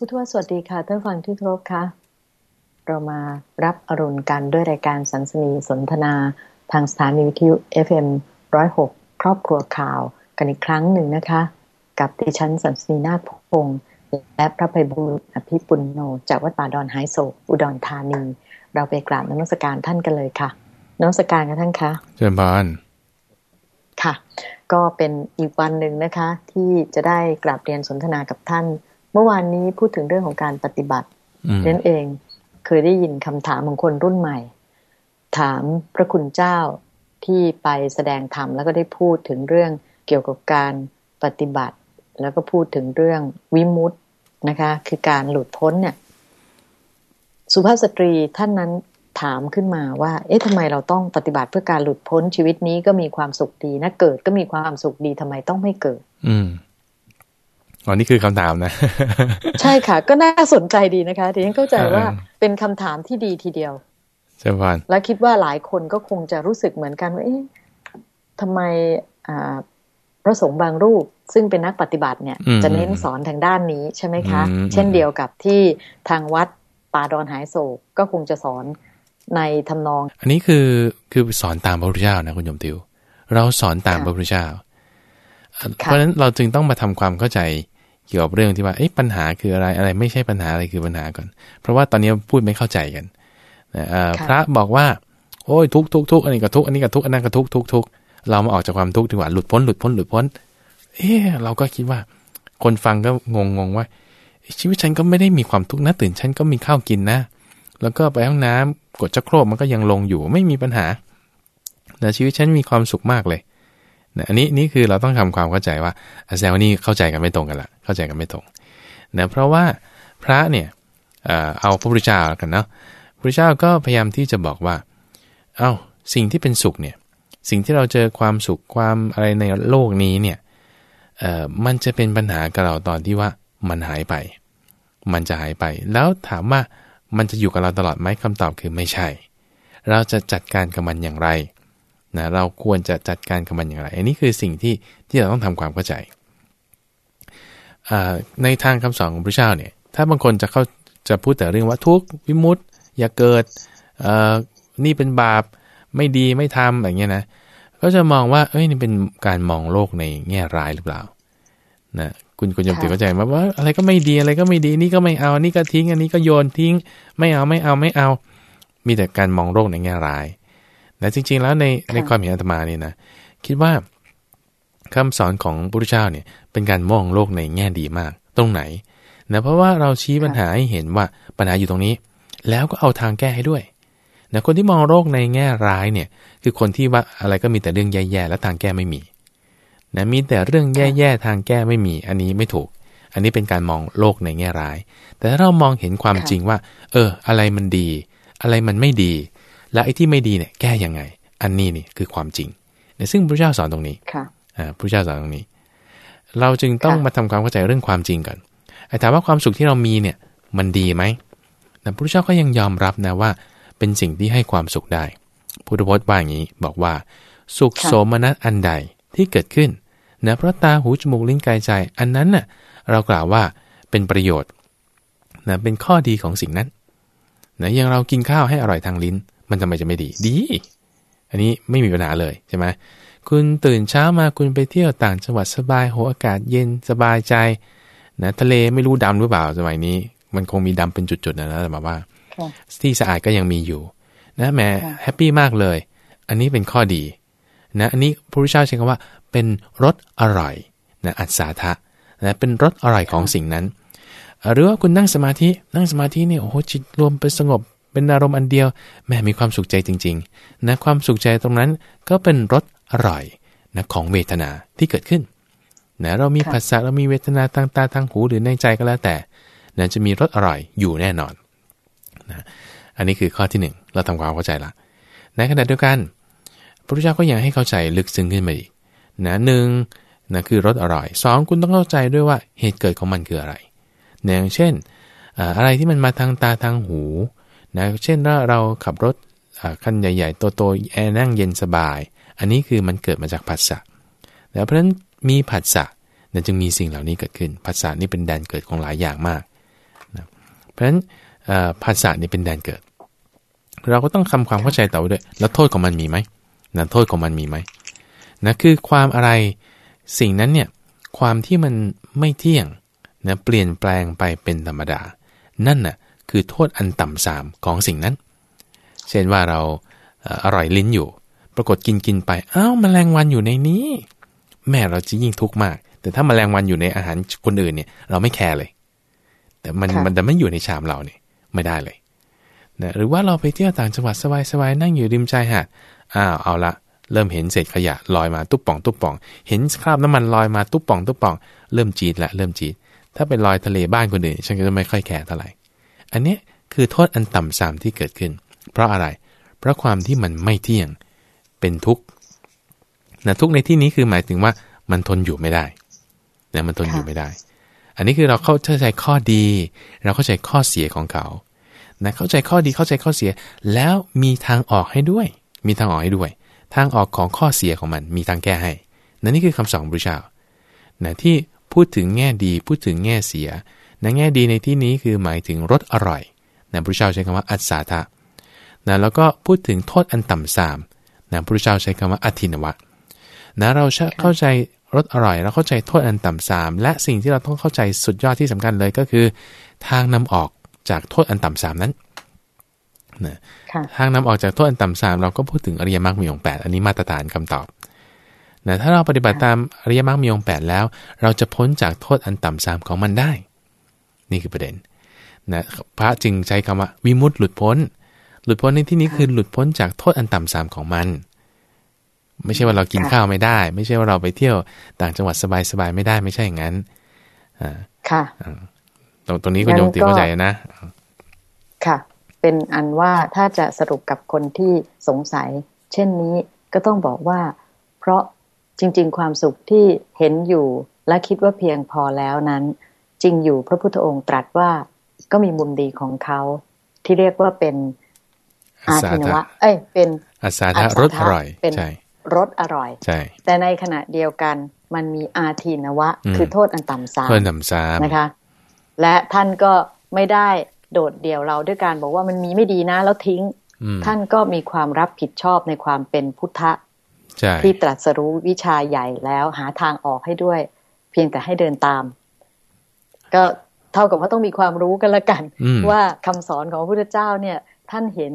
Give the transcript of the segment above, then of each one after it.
พุทธวสวัสดีค่ะท่านฟังที่ครบค่ะ เรามารับอรุณกันด้วยรายการสันสนีสนทนาทางสถานีวิทยุ FM106 ครอบครัวข่าวกันอีกครั้งหนึ่งนะคะ กับดิฉันสันสนีนาคพงศ์และพระภัยบุญอภิปุณโนจากวัดป่าดอนไฮโซอุดรธานี เราไปกราบนมัสการท่านกันเลยค่ะนมัสการกันท่านคะเชิญบานค่ะ ก็เป็นอีกวันหนึ่งนะคะ ที่จะได้กราบเรียนสนทนากับท่าน มื่อวานนี้พูดถึงเรื่องของการปฏิบัตินั่นเองเคยได้ยินคำถามของคนรุ่นใหม่ ถามพระคุณเจ้าที่ไปแสดงธรรมแล้วก็ได้พูดถึงเรื่องเกี่ยวกับการปฏิบัติ แล้วก็พูดถึงเรื่องวิมุตต์นะคะ คือการหลุดพ้นเนี่ย สุภาพสตรีท่านนั้นถามขึ้นมาว่า เอ๊ะทำไมเราต้องปฏิบัติเพื่อการหลุดพ้นชีวิตนี้ก็มีความสุขดีนะเกิดก็มีความสุขดีทำไมต้องไม่เกิด อืม อ๋อนี่คือคำถามนะ ใช่ค่ะ ก็น่าสนใจดีนะคะที่ฉันเข้าใจว่าเป็นคำถามที่ดีทีเดียวใช่ป่ะและคิดว่าหลายคนก็คงจะรู้สึกเหมือนกันว่าเอ๊ะทำไมอ่าพระสงฆ์บางรูปซึ่งเป็นนักปฏิบัติเนี่ย จะเน้นสอนทางด้านนี้ใช่ไหมคะ เช่นเดียวกับที่ทางวัดป่าดอนหายโศกก็คงจะสอนในทำนอง อันนี้คือคือสอนตามพระพุทธเจ้านะคุณโยมติว เราสอนตามพระพุทธเจ้า เพราะฉะนั้นเราจึงต้องมาทำความเข้าใจ เกี่ยวกับเรื่องที่ว่าเอ๊ะปัญหาคืออะไรอะไรไม่ใช่ปัญหาอะไรคือปัญหาก่อน เพราะว่าตอนนี้พูดไม่เข้าใจกันนะพระบอกว่า โอ้ยทุกทุกทุกอันนี้ก็ทุกอันนี้ก็ทุกอันนั้นก็ทุกทุกทุกเรามาออกจากความทุกข์ดีกว่าหลุดพ้นหลุดพ้นหลุดพ้น เอ๊เราก็คิดว่า คนฟังก็งงงว่า ชีวิตฉันก็ไม่ได้มีความทุกข์นะตื่นฉันก็มีข้าวกินนะ แล้วก็ไปห้องน้ำกดจักโครกมันก็ยังลงอยู่ไม่มีปัญหาแต่ชีวิตฉันมีความสุขมากเลย นะอันนี้นี่คือเราต้องทำความเข้าใจว่าแสดงว่านี่เข้าใจกันไม่ตรงกันละเข้าใจกันไม่ตรงนะเพราะว่าพระเนี่ยเอาพระพุทธเจ้ากันเนาะพระพุทธเจ้าก็พยายามที่จะบอกว่า เอา้าสิ่งที่เป็นสุขเนี่ยสิ่งที่เราเจอความสุขความอะไรในโลกนี้เนี่ยมันจะเป็นปัญหากับเราตอนที่ว่ามันหายไป มันจะหายไป แล้วถามว่ามันจะอยู่กับเราตลอดไหมคำตอบคือไม่ใช่ เราจะจัดการกับมันอย่างไร นะเราควรจะจัดการกับมันอย่างไร อันนี้คือสิ่งที่ที่เราต้องทำความเข้าใจ ในทางคำสอนของพระเจ้าเนี่ย ถ้าบางคนจะเข้าจะพูดแต่เรื่องว่าทุกวิมุตต์อย่าเกิดนี่เป็นบาปไม่ดีไม่ทำอย่างเงี้ยนะ ก็จะมองว่า เอ้ยนี่เป็นการมองโลกในแง่ร้ายหรือเปล่า นะคุณคุณยมติเข้าใจไหมว่าอะไรก็ไม่ดีอะไรก็ไม่ดีนี่ก็ไม่เอานี่ก็ทิ้ง อันนี้ก็โยนทิ้ง ไม่เอาไม่เอาไม่เอา มีแต่การมองโลกในแง่ร้าย แต่จริง ๆ แล้วในในความเห็นอาตมาเนี่ยนะคิดว่าคำสอนของพระพุทธเจ้าเนี่ยเป็นการมองโลกในแง่ดีมาก ตรงไหนนะเพราะว่าเราชี้ปัญหาให้เห็นว่าปัญหาอยู่ตรงนี้ แล้วก็เอาทางแก้ให้ด้วยนะคนที่มองโลกในแง่ร้ายเนี่ยคือคนที่ว่าอะไรก็มีแต่เรื่องแย่ๆและทางแก้ไม่มีนะมีแต่เรื่องแย่ๆทางแก้ไม่มี อันนี้ไม่ถูก อันนี้เป็นการมองโลกในแง่ร้าย แต่ถ้าเรามองเห็นความจริงว่า เออ อะไรมันดี อะไรมันไม่ดี แล้วไอ้ที่ไม่ดีเนี่ยแก้ยังไง อันนี้นี่คือความจริงเนี่ยซึ่งพระเจ้าสอนตรงนี้ค่ะอ่าพระเจ้าสอนตรงนี้ เราจึงต้องมาทำความเข้าใจเรื่องความจริงก่อนไอ้ถามว่าความสุขที่เรามีเนี่ยมันดีไหมแต่พระเจ้าก็ยังยอมรับนะว่า เป็นสิ่งที่ให้ความสุขได้พุทธพจน์ว่าอย่างนี้บอกว่า สุขโสมนัสอันใดที่เกิดขึ้นนะเพราะตาหูจมูกลิ้นกายใจ อันนั้นน่ะเรากล่าวว่าเป็นประโยชน์นะเป็นข้อดีของสิ่งนั้นนะอย่างเรากินข้าวให้อร่อยทางลิ้น มันทำไมจะไม่ดีดี อันนี้ไม่มีปัญหาเลยใช่ไหมคุณตื่นเช้ามาคุณไปเที่ยวต่างจังหวัดสบายหัวอากาศเย็นสบายใจนะทะเลไม่รู้ดำหรือเปล่าสมัยนี้ มันคงมีดำเป็นจุดๆนะนะแต่มาว่าที่สะอาดก็ยังมีอยู่ นะแหม happy มากเลย อันนี้เป็นข้อดี นะอันนี้พระพุทธเจ้าใช้คำว่า เป็นรสอร่อยนะอัสสาทะนะเป็นรสอร่อยของสิ่งนั้น หรือว่าคุณนั่งสมาธินั่งสมาธิเนี่ยโอ้โหจิตรวมเป็นสงบ เป็นอารมณ์อันเดียวแหมมีความสุขใจจริงๆนะความสุขใจตรงนั้นก็เป็นรสอร่อยนะของเวทนาที่เกิดขึ้นนะเรามีผัสสะเรามีเวทนาทางตาทางหูหรือในใจก็แล้วแต่นะจะมีรสอร่อยอยู่แน่นอนนะอันนี้คือข้อที่ 1 เราทำความเข้าใจละในขณะเดียวกัน พระพุทธเจ้าก็ยังให้เข้าใจลึกซึ้งขึ้นมาอีกนะหนึ่งนะคือรสอร่อยสองคุณต้องเข้าใจด้วยว่าเหตุเกิดของมันคืออะไรอย่างเช่น อะไรที่มันมาทางตาทางหู นะเช่นถ้าเราขับรถคันใหญ่ๆโตๆแอร์นั่งเย็นสบาย อันนี้คือมันเกิดมาจากผัสสะแต่เพราะฉะนั้นมีผัสสะนั่นจึงมีสิ่งเหล่านี้เกิดขึ้นผัสสะนี่เป็นแดนเกิดของหลายอย่างมากเพราะฉะนั้นภาษานี่เป็นแดนเกิด เราก็ต้องทำความเข้าใจต่อด้วย แล้วโทษของมันมีไหมนะโทษของมันมีไหมนะคือความอะไรสิ่งนั้นเนี่ยความที่มันไม่เที่ยงนะเปลี่ยนแปลงไปเป็นธรรมดา นั่นน่ะ คือโทษอันต่ำสามของสิ่งนั้น เช่นว่าเราอร่อยลิ้นอยู่ ปรากฏกินกินไปอ้าวมแมลงวันอยู่ในนี้ แม่เราจะยิ่งทุกข์มาก แต่ถ้ามาแมลงวันอยู่ในอาหารคนอื่นเนี่ย เราไม่แคร์เลย แต่มันมันแต่ไม่อยู่ในชามเราเนี่ยไม่ได้เลยนะหรือว่าเราไปเที่ยวต่างจังหวัดสบายๆนั่งอยู่ริมชายหาดอ้าวเอาละเริ่มเห็นเศษขยะลอยมาตุ๊บป่องตุ๊บป่อง เห็นคราบน้ำมันลอยมาตุ๊บป่องตุ๊บป่อง เริ่มจีดละเริ่มจีดถ้าเป็นลอยทะเลบ้านคนอื่นฉันก็จะไม่ค่อยแคร์เท่าไหร่ อันนี้คือโทษอันต่ำสามที่เกิดขึ้น เพราะอะไร เพราะความที่มันไม่เที่ยง เป็นทุกข์นะทุกข์ในที่นี้คือหมายถึงว่ามันทนอยู่ไม่ได้นะมันทนอยู่ไม่ได้ อันนี้คือเราเข้าใจข้อดี เราเข้าใจข้อเสียของเขานะเข้าใจข้อดีเข้าใจข้อเสีย แล้วมีทางออกให้ด้วย มีทางออกให้ด้วย ทางออกของข้อเสียของมัน มีทางแก้ให้นั่นนี่คือคำสอนพระเจ้านะที่พูดถึงแง่ดีพูดถึงแง่เสีย ในแง่ดีในที่นี้คือหมายถึงรสอร่อยนะพระเจ้าใช้คำว่าอัศสาทะนะแล้วก็พูดถึงโทษอันต่ำสามนะพระเจ้าใช้คำว่าอธินวะนะเราเข้าใจรสอร่อยเราเข้าใจโทษอันต่ำสามและสิ่งที่เราต้องเข้าใจสุดยอดที่สำคัญเลยก็คือ ทางนำออกจากโทษอันต่ำสามนั้นนะทางนำออกจากโทษอันต่ำสามเราก็พูดถึงอริยมรรคมีองค์แปดอันนี้มาตรฐานคำตอบนะถ้าเราปฏิบัติตามอริยมรรคมีองค์แปดแล้ว เราจะพ้นจากโทษอันต่ำสามของมันได้ นี่คือประเด็นนะพระจึงใช้คำว่าวิมุตต์หลุดพ้น หลุดพ้นในที่นี้คือหลุดพ้นจากโทษอันต่ำสามของมัน ไม่ใช่ว่าเรากินข้าวไม่ได้ ไม่ใช่ว่าเราไปเที่ยวต่างจังหวัดสบายๆไม่ได้ไม่ใช่อย่างนั้นอ่าค่ะตรงตรงนี้คุณโยมติเข้าใจนะ ค่ะ เป็นอันว่าถ้าจะสรุปกับคนที่สงสัย เช่นนี้ก็ต้องบอกว่า เพราะจริง ๆ ความสุขที่เห็นอยู่และคิดว่าเพียงพอแล้วนั้นจ ริงอยู่พระพุทธองค์ตรัสว่าก็มีมุมดีของเขา ที่เรียกว่าเป็นอาทินวะ เอ้ย เป็นอาสาทรสอร่อยเป็นรสอร่อยใช่แต่ในขณะเดียวกันมันมีอาทินวะ คือโทษอันต่ำซามโทษต่ำซามนะคะ และท่านก็ไม่ได้โดดเดี่ยวเราด้วยการบอกว่ามันมีไม่ดีนะแล้วทิ้ง ท่านก็มีความรับผิดชอบในความเป็นพุทธที่ตรัสรู้วิชาใหญ่แล้วหาทางออกให้ด้วย เพียงแต่ให้เดินตาม ก็เท่ากับว่าต้องมีความรู้กันละกัน ว่าคำสอนของพระพุทธเจ้าเนี่ย ท่านเห็น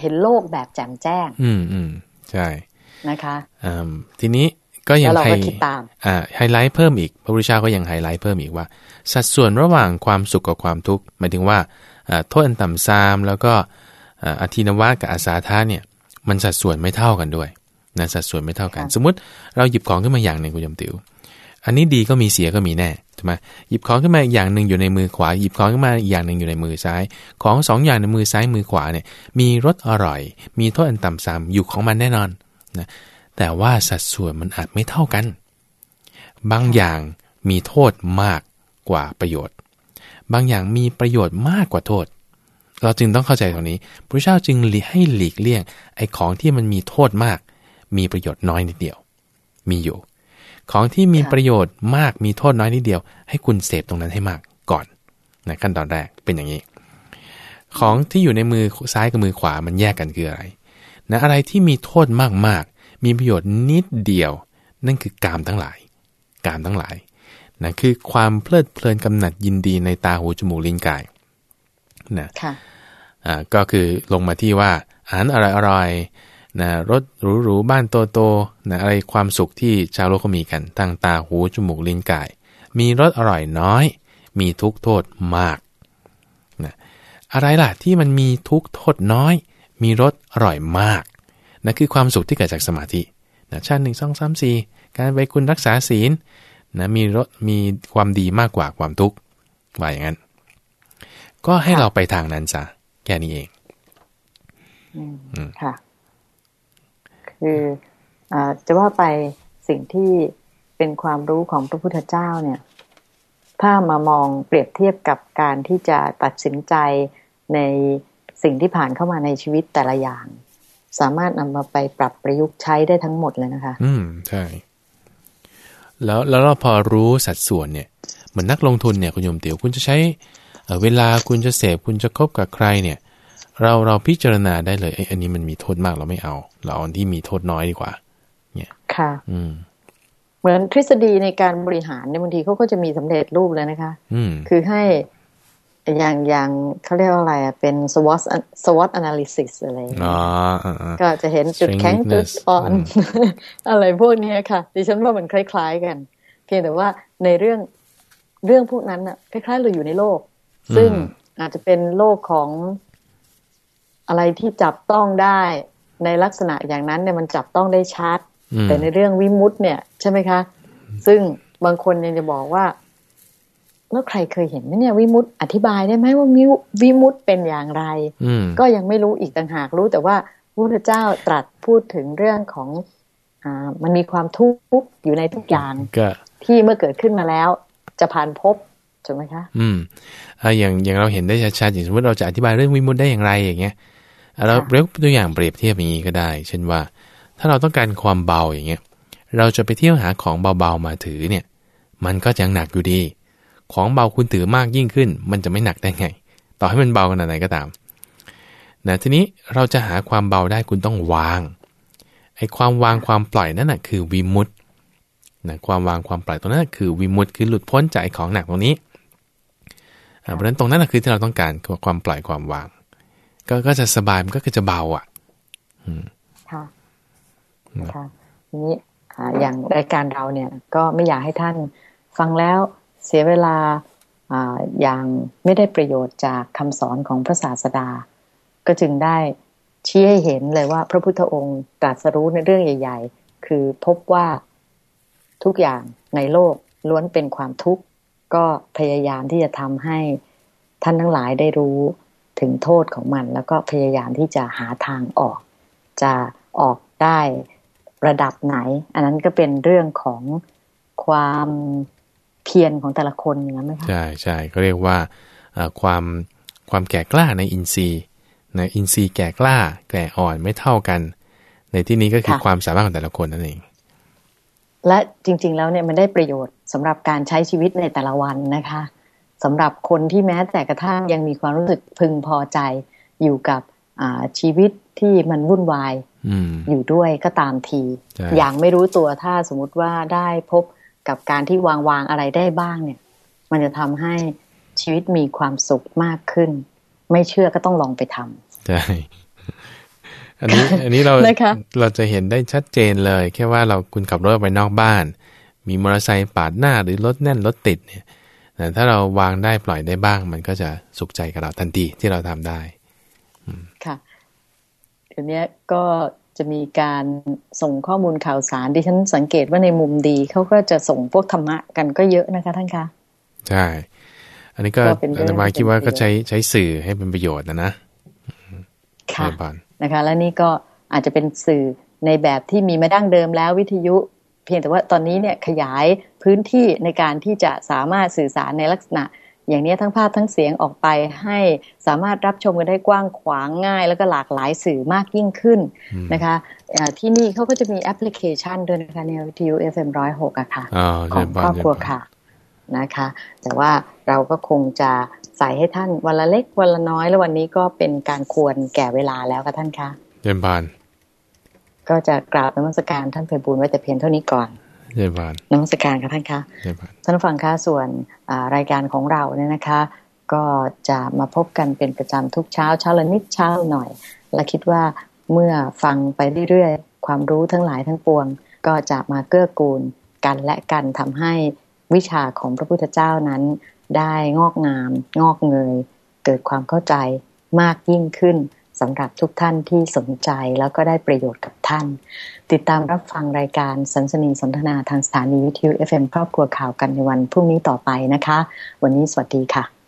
เห็นโลกแบบแจ่มแจ้ง อืมอืมใช่นะคะอ่าทีนี้ก็ยังให้อ่าไฮไลท์เพิ่มอีก พระพุทธเจ้าก็ยังไฮไลท์เพิ่มอีกว่า สัดส่วนระหว่างความสุขกับความทุกข์หมายถึงว่าโทษอันต่ำซาม แล้วก็อธินวะกับอาสาธาเนี่ย มันสัดส่วนไม่เท่ากันด้วยนะสัดส่วนไม่เท่ากัน สมมติเราหยิบของขึ้นมาอย่างหนึ่งคุณยมติวอันนี้ดีก็มีเสียก็มีแน่ใช่ไหมหยิบของขึ้นมาอย่างหนึ่งอยู่ในมือขวา หยิบของขึ้นมาอีกอย่างหนึ่งอยู่ในมือซ้าย ของสองอย่างในมือซ้ายมือขวาเนี่ยมีรสอร่อย มีโทษอันต่ำซ้ำอยู่ของมันแน่นอนนะแต่ว่าสัดส่วนมันอาจไม่เท่ากัน บางอย่างมีโทษมากกว่าประโยชน์ บางอย่างมีประโยชน์มากกว่าโทษ เราจึงต้องเข้าใจตรงนี้พระเจ้าจึงให้หลีกเลี่ยงไอ้ของที่มันมีโทษมาก มีประโยชน์น้อยนิดเดียว มีอยู่ ของที่มีประโยชน์มากมีโทษน้อยนิดเดียว ให้คุณเสพตรงนั้นให้มากก่อนนะขั้นตอนแรกเป็นอย่างนี้ ของที่อยู่ในมือซ้ายกับมือขวามันแยกกันคืออะไรนะอะไรที่มีโทษมากๆ มีประโยชน์นิดเดียว นั่นคือกามทั้งหลาย กามทั้งหลายนะคือความเพลิดเพลินกำหนัดยินดีในตาหูจมูกลิ้นกายนะอ่าก็คือลงมาที่ว่าอาหารอร่อย นะรถหรูๆบ้านโตๆนะอะไรความสุขที่ชาวโลกเขามีกันทางตาหูจมูกลิ้นกาย มีรสอร่อยน้อย มีทุกโทษมากนะอะไรล่ะที่มันมีทุกโทษน้อย มีรสอร่อยมากนะคือความสุขที่เกิดจากสมาธินะชั้นหนึ่งสองสามสี่การไปคุณรักษาศีลนะมีรสมีความดีมากกว่าความทุกข์ว่าอย่างนั้น ก็ให้เราไปทางนั้นซะแค่นี้เองค่ะ คืออจะว่าไปสิ่งที่เป็นความรู้ของพระพุทธเจ้าเนี่ย ถ้ามามองเปรียบเทียบกับการที่จะตัดสินใจในสิ่งที่ผ่านเข้ามาในชีวิตแต่ละอย่าง สามารถนำมาไปปรับประยุกต์ใช้ได้ทั้งหมดเลยนะคะ อืมใช่แล้วแล้วเราพอรู้สัดส่วนเนี่ยเหมือนนักลงทุนเนี่ยคุณโยมเตียวคุณจะใช้เวลาคุณจะเสพคุณจะคบกับใครเนี่ย เราเราพิจารณาได้เลยไอ้อันนี้มันมีโทษมากเราไม่เอา เราเอาที่มีโทษน้อยดีกว่า เนี่ยค่ะ อืมเหมือนทฤษฎีในการบริหารเนี่ยบางทีเขาก็จะมีสำเร็จรูปเลยนะคะ อืมคือให้อย่างอย่างเขาเรียกว่าอะไรอะเป็น SWOT SWOT analysis อะไรอย่างเงี้ยอ๋ออ่าก็จะเห็นจุดแข็ง Strength จุดอ่อนอืมอะไรพวกเนี้ยค่ะ ดิฉันว่ามันคล้าย ๆ กัน เพียงแต่ว่าในเรื่องเรื่องพวกนั้นน่ะคล้าย ๆ เราอยู่ในโลก ซึ่งอาจจะเป็นโลกของ อะไรที่จับต้องได้ในลักษณะอย่างนั้นเนี่ยมันจับต้องได้ชัดอืมแต่ในเรื่องวิมุตต์เนี่ยใช่ไหมคะ ซึ่งบางคนยังจะบอกว่าแล้วใครเคยเห็นไหมเนี่ยวิมุตต์อธิบายได้ไหมว่าวิววิมุตต์เป็นอย่างไรอืมก็ยังไม่รู้อีกต่างหากรู้ แต่ว่าพระพุทธเจ้าตรัสพูดถึงเรื่องของอ่ามันมีความทุกข์อยู่ในทุกอย่างก็ที่เมื่อเกิดขึ้นมาแล้ว จะผ่านภพถูกไหมคะ อืมอ่าอย่างอย่างเราเห็นได้ชัดๆอย่างสมมติเราจะอธิบายเรื่องวิมุตติได้อย่างไรอย่างเงี้ยอะ เราค่ะเรียกตัวอย่างเปรียบเทียบอย่างนี้ก็ได้ เช่นว่า ถ้าเราต้องการความเบาอย่างเงี้ย เราจะไปเที่ยวหาของเบาๆมาถือเนี่ย มันก็ยังหนักอยู่ดี ของเบาคุณถือมากยิ่งขึ้น มันจะไม่หนักได้ไง ต่อให้มันเบาขนาดไหนก็ตามนะทีนี้เราจะหาความเบาได้คุณต้องวาง ไอ้ความวางความปล่อยนั่นน่ะคือวิมุตตินะความวางความปล่อยตรงนั้นนะคือวิมุตติคือหลุดพ้นจากไอ้ของหนักตรงนี้อ่าเพราะฉะนั้นตรงนั้นนะคือที่เราต้องการคือความปล่อยความวาง ก็ก็จะสบายมันก็คือจะเบาอะค่ะนะคะทีนี้อ่าอย่างรายการเราเนี่ย ก็ไม่อยากให้ท่านฟังแล้วเสียเวลาอ่าอย่างไม่ได้ประโยชน์จากคำสอนของพระศาสดา ก็จึงได้ชี้ให้เห็นเลยว่า พระพุทธองค์ตรัสรู้ในเรื่องใหญ่ ๆ คือพบว่าทุกอย่างในโลกล้วนเป็นความทุกข์ ก็พยายามที่จะทำให้ท่านทั้งหลายได้รู้ ถึงโทษของมัน แล้วก็พยายามที่จะหาทางออก จะออกได้ระดับไหน อันนั้นก็เป็นเรื่องของความเพียรของแต่ละคนอย่างนั้นไหมคะใช่ใช่ก็เรียกว่าเอ่อความความแก่กล้าในอินทรีย์นะอินทรีย์แก่กล้าแก่อ่อนไม่เท่ากัน ในที่นี้ก็คือความสามารถของแต่ละคนนั่นเอง และจริง ๆ แล้วเนี่ยมันได้ประโยชน์สำหรับการใช้ชีวิตในแต่ละวันนะคะ สำหรับคนที่แม้แต่กระทั่งยังมีความรู้สึกพึงพอใจอยู่กับอ่าชีวิตที่มันวุ่นวายอืมอยู่ด้วยก็ตามทีใช่อย่างไม่รู้ตัวถ้าสมมติว่าได้พบกับการที่วางวางอะไรได้บ้างเนี่ย มันจะทำให้ชีวิตมีความสุขมากขึ้น ไม่เชื่อก็ต้องลองไปทำใช่อันนี้อันนี้เรานะคะเราจะเห็นได้ชัดเจนเลย แค่ว่าเราคุณขับรถออกไปนอกบ้าน มีมอเตอร์ไซค์ปาดหน้าหรือรถแน่นรถติดเนี่ย แต่ถ้าเราวางได้ปล่อยได้บ้าง มันก็จะสุขใจกับเราทันทีที่เราทำได้ค่ะเดี๋ยวนี้ก็จะมีการส่งข้อมูลข่าวสารดิฉันสังเกตว่าในมุมดีเขาก็จะส่งพวกธรรมะกันก็เยอะนะคะท่านคะใช่ อันนี้ก็ก็เป็นเรื่องอาตมาคิดว่าเป็นประโยชน์ก็ใช้ใช้สื่อให้เป็นประโยชน์นะนะค่ะใช่ปานนะคะ และนี่ก็อาจจะเป็นสื่อในแบบที่มีมาดั้งเดิมแล้ววิทยุ เพียงแต่ว่าตอนนี้เนี่ยขยายพื้นที่ในการที่จะสามารถสื่อสารในลักษณะ อย่างนี้ทั้งภาพทั้งเสียงออกไปให้สามารถรับชมกันได้กว้างขวางง่าย แล้วก็หลากหลายสื่อมากยิ่งขึ้นนะคะเอ่อที่นี่เขาก็จะมีแอปพลิเคชันด้วยนะคะในวิทยุ FM106 อะค่ะอ๋อขใช่องปาคนรอบครัวค่ะนะคะ แต่ว่าเราก็คงจะใส่ให้ท่านวันละเล็กวันละน้อยแล้ววันนี้ก็เป็นการควรแก่เวลาแล้วค่ะท่านคะเยี่ยมปาน ก็จะกราบนมัสการท่านไพบูลย์ไว้แต่เพียงเท่านี้ก่อนเยี่ยมปานนมัสการค่ะท่านคะเยี่ยมปานท่านผู้ฟังคะส่วนอ่ารายการของเราเนี่ยนะคะ ก็จะมาพบกันเป็นประจำทุกเช้าเช้าละนิดเช้าละหน่อย และคิดว่าเมื่อฟังไปเรื่อยๆ ความรู้ทั้งหลายทั้งปวง ก็จะมาเกื้อกูลกันและกันทำให้วิชาของพระพุทธเจ้านั้น ได้งอกงาม งอกเงย เกิดความเข้าใจมากยิ่งขึ้น สำหรับทุกท่านที่สนใจแล้วก็ได้ประโยชน์กับท่าน ติดตามรับฟังรายการสันสนีสนทนาทางสถานีวิทยุ FM ครอบครัวข่าวกันในวันพรุ่งนี้ต่อไปนะคะ วันนี้สวัสดีค่ะ